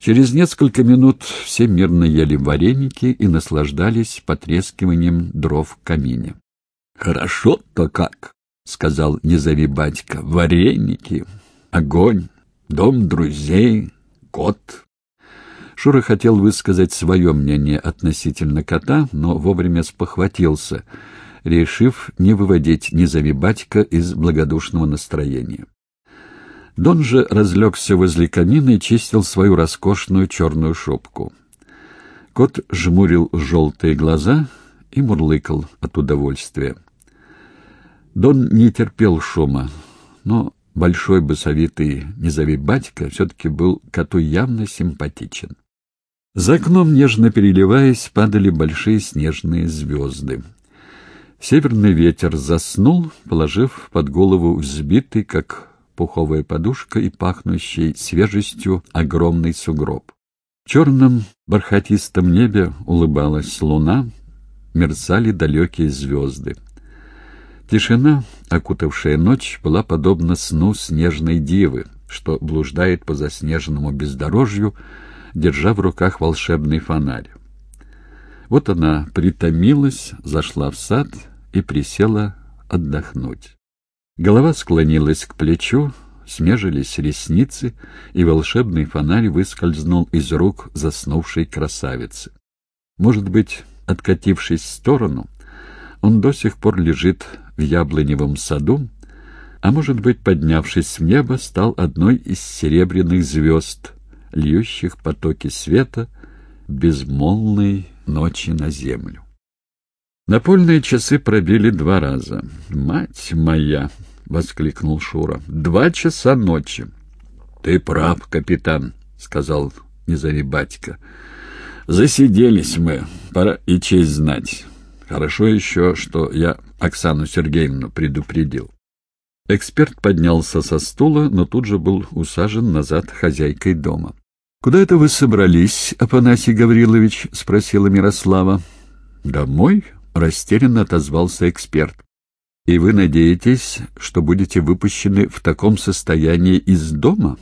Через несколько минут все мирно ели вареники и наслаждались потрескиванием дров в камине. — Хорошо-то как, — сказал «Не батька», — вареники, огонь, дом друзей, кот. Шура хотел высказать свое мнение относительно кота, но вовремя спохватился, решив не выводить «Не батька» из благодушного настроения. Дон же разлегся возле камина и чистил свою роскошную черную шубку. Кот жмурил желтые глаза и мурлыкал от удовольствия. Дон не терпел шума, но большой басовитый «не батька» все-таки был коту явно симпатичен. За окном, нежно переливаясь, падали большие снежные звезды. Северный ветер заснул, положив под голову взбитый, как пуховая подушка и пахнущий свежестью огромный сугроб. В черном бархатистом небе улыбалась луна, мерцали далекие звезды. Тишина, окутавшая ночь, была подобна сну снежной девы, что блуждает по заснеженному бездорожью, держа в руках волшебный фонарь. Вот она притомилась, зашла в сад и присела отдохнуть. Голова склонилась к плечу, смежились ресницы, и волшебный фонарь выскользнул из рук заснувшей красавицы. Может быть, откатившись в сторону, он до сих пор лежит в яблоневом саду, а может быть, поднявшись в небо, стал одной из серебряных звезд, льющих потоки света безмолвной ночи на землю. Напольные часы пробили два раза. «Мать моя!» — воскликнул Шура. — Два часа ночи. — Ты прав, капитан, — сказал не батька. — Засиделись мы, пора и честь знать. Хорошо еще, что я Оксану Сергеевну предупредил. Эксперт поднялся со стула, но тут же был усажен назад хозяйкой дома. — Куда это вы собрались, Афанасий Гаврилович? — спросила Мирослава. — Домой? — растерянно отозвался эксперт. «И вы надеетесь, что будете выпущены в таком состоянии из дома?»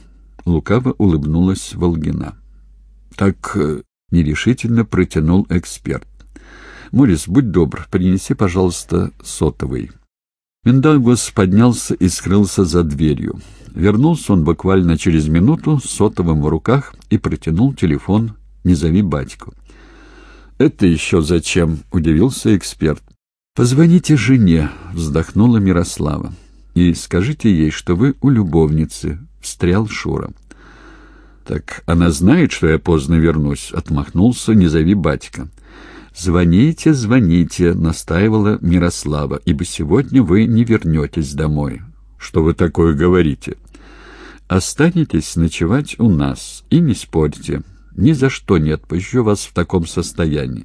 Лукаво улыбнулась Волгина. «Так э, нерешительно протянул эксперт. Морис, будь добр, принеси, пожалуйста, сотовый». Миндагус поднялся и скрылся за дверью. Вернулся он буквально через минуту с сотовым в руках и протянул телефон «Не зови батьку». «Это еще зачем?» — удивился эксперт. «Позвоните жене», — вздохнула Мирослава, — «и скажите ей, что вы у любовницы», — встрял Шура. «Так она знает, что я поздно вернусь», — отмахнулся «Не зови батька». «Звоните, звоните», — настаивала Мирослава, «ибо сегодня вы не вернетесь домой». «Что вы такое говорите?» «Останетесь ночевать у нас, и не спорьте. Ни за что не отпущу вас в таком состоянии.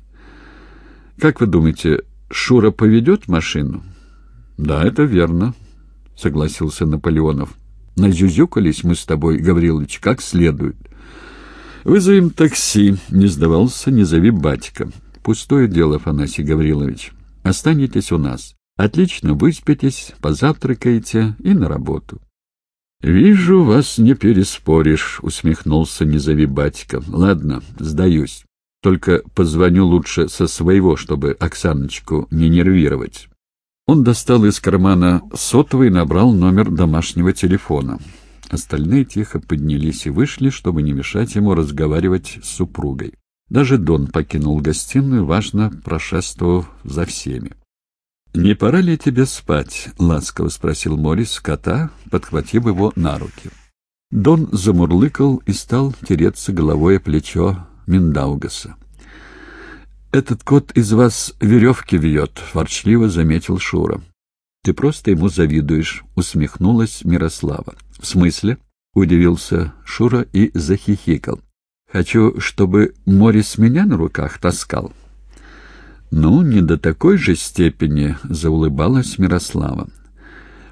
Как вы думаете, Шура поведет машину? — Да, это верно, — согласился Наполеонов. — Назюзюкались мы с тобой, Гаврилович, как следует. — Вызовем такси, — не сдавался, не зови батька. — Пустое дело, Афанасий Гаврилович. Останетесь у нас. Отлично выспитесь, позавтракаете и на работу. — Вижу, вас не переспоришь, — усмехнулся не зови батька. — Ладно, сдаюсь. Только позвоню лучше со своего, чтобы Оксаночку не нервировать. Он достал из кармана сотовый и набрал номер домашнего телефона. Остальные тихо поднялись и вышли, чтобы не мешать ему разговаривать с супругой. Даже Дон покинул гостиную, важно прошествовав за всеми. «Не пора ли тебе спать?» — ласково спросил Морис кота, подхватив его на руки. Дон замурлыкал и стал тереться головой о плечо Миндаугаса. «Этот кот из вас веревки вьет», — ворчливо заметил Шура. «Ты просто ему завидуешь», — усмехнулась Мирослава. «В смысле?» — удивился Шура и захихикал. «Хочу, чтобы Морис меня на руках таскал». «Ну, не до такой же степени», — заулыбалась Мирослава.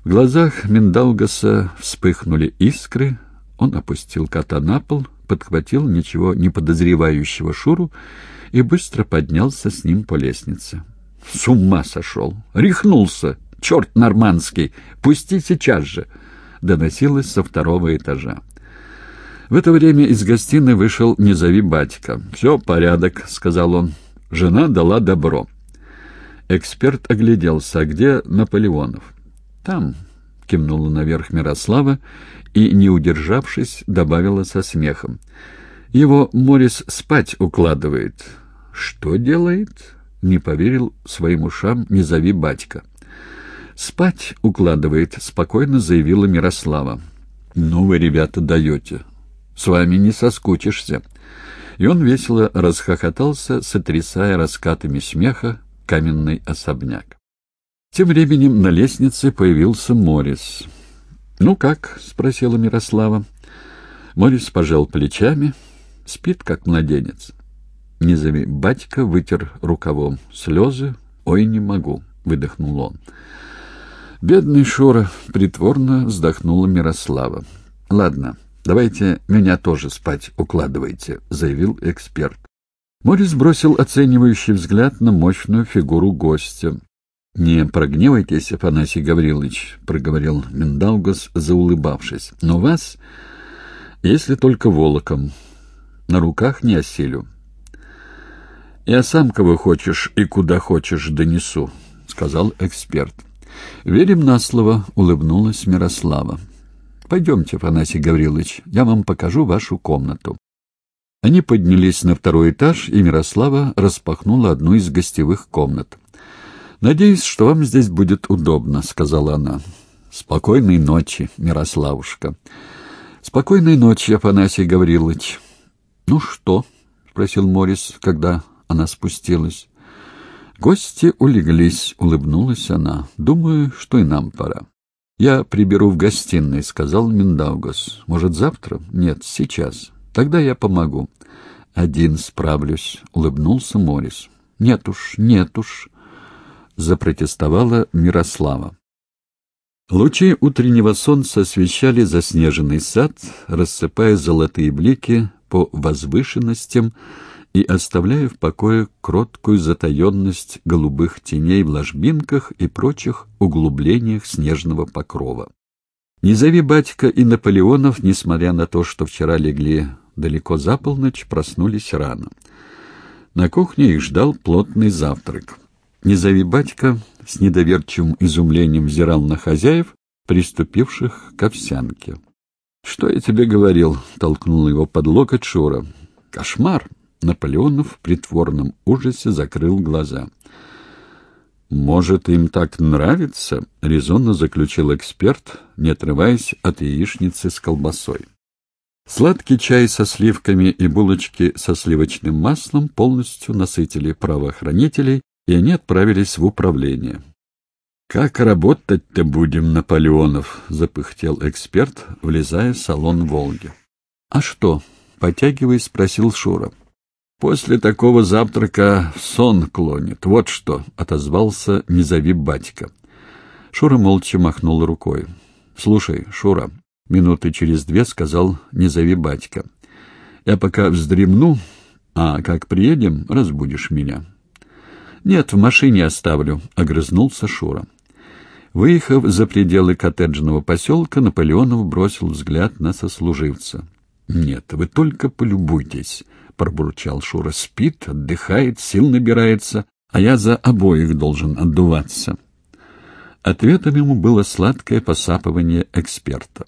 В глазах Миндаугаса вспыхнули искры, он опустил кота на пол, подхватил ничего не подозревающего Шуру и быстро поднялся с ним по лестнице. — С ума сошел! Рехнулся! Черт нормандский! Пусти сейчас же! — доносилось со второго этажа. В это время из гостиной вышел «Не зови батька». «Все, порядок», — сказал он. Жена дала добро. Эксперт огляделся. «А где Наполеонов?» «Там», — кивнула наверх Мирослава и, не удержавшись, добавила со смехом. «Его Морис спать укладывает». «Что делает?» — не поверил своим ушам «Не зови батька». «Спать укладывает», — спокойно заявила Мирослава. «Ну вы, ребята, даете. С вами не соскучишься». И он весело расхохотался, сотрясая раскатами смеха каменный особняк. Тем временем на лестнице появился Морис. «Ну как?» — спросила Мирослава. Морис пожал плечами, спит, как младенец. «Не зови, батька вытер рукавом слезы. Ой, не могу», — выдохнул он. «Бедный Шура!» — притворно вздохнула Мирослава. «Ладно, давайте меня тоже спать укладывайте», — заявил эксперт. Морис бросил оценивающий взгляд на мощную фигуру гостя. «Не прогневайтесь, Афанасий Гаврилович», — проговорил Миндаугас, заулыбавшись. «Но вас, если только волоком, на руках не осилю». «Я сам кого хочешь и куда хочешь донесу», — сказал эксперт. «Верим на слово», — улыбнулась Мирослава. «Пойдемте, Афанасий Гаврилович, я вам покажу вашу комнату». Они поднялись на второй этаж, и Мирослава распахнула одну из гостевых комнат. «Надеюсь, что вам здесь будет удобно», — сказала она. «Спокойной ночи, Мирославушка». «Спокойной ночи, Афанасий Гаврилович». «Ну что?» — спросил Морис, когда она спустилась. Гости улеглись, улыбнулась она. Думаю, что и нам пора. Я приберу в гостиной, сказал Миндаугас. Может, завтра? Нет, сейчас. Тогда я помогу. Один справлюсь, улыбнулся Морис. Нет уж, нет уж, запротестовала Мирослава. Лучи утреннего солнца освещали заснеженный сад, рассыпая золотые блики по возвышенностям, и оставляя в покое кроткую затаенность голубых теней в ложбинках и прочих углублениях снежного покрова. Низови батька и Наполеонов, несмотря на то, что вчера легли далеко за полночь, проснулись рано. На кухне их ждал плотный завтрак. Низови батька с недоверчивым изумлением взирал на хозяев, приступивших к овсянке. — Что я тебе говорил? — толкнул его под локоть Шура. — Кошмар! Наполеонов в притворном ужасе закрыл глаза. «Может, им так нравится?» — резонно заключил эксперт, не отрываясь от яичницы с колбасой. Сладкий чай со сливками и булочки со сливочным маслом полностью насытили правоохранителей, и они отправились в управление. «Как работать-то будем, Наполеонов?» — запыхтел эксперт, влезая в салон «Волги». «А что?» — потягиваясь, спросил Шура. После такого завтрака сон клонит. Вот что, — отозвался «Не батька». Шура молча махнул рукой. — Слушай, Шура, — минуты через две сказал «Не батька». — Я пока вздремну, а как приедем, разбудишь меня. — Нет, в машине оставлю, — огрызнулся Шура. Выехав за пределы коттеджного поселка, Наполеонов бросил взгляд на сослуживца. — Нет, вы только полюбуйтесь пробурчал Шура. Спит, отдыхает, сил набирается, а я за обоих должен отдуваться. Ответом ему было сладкое посапывание эксперта.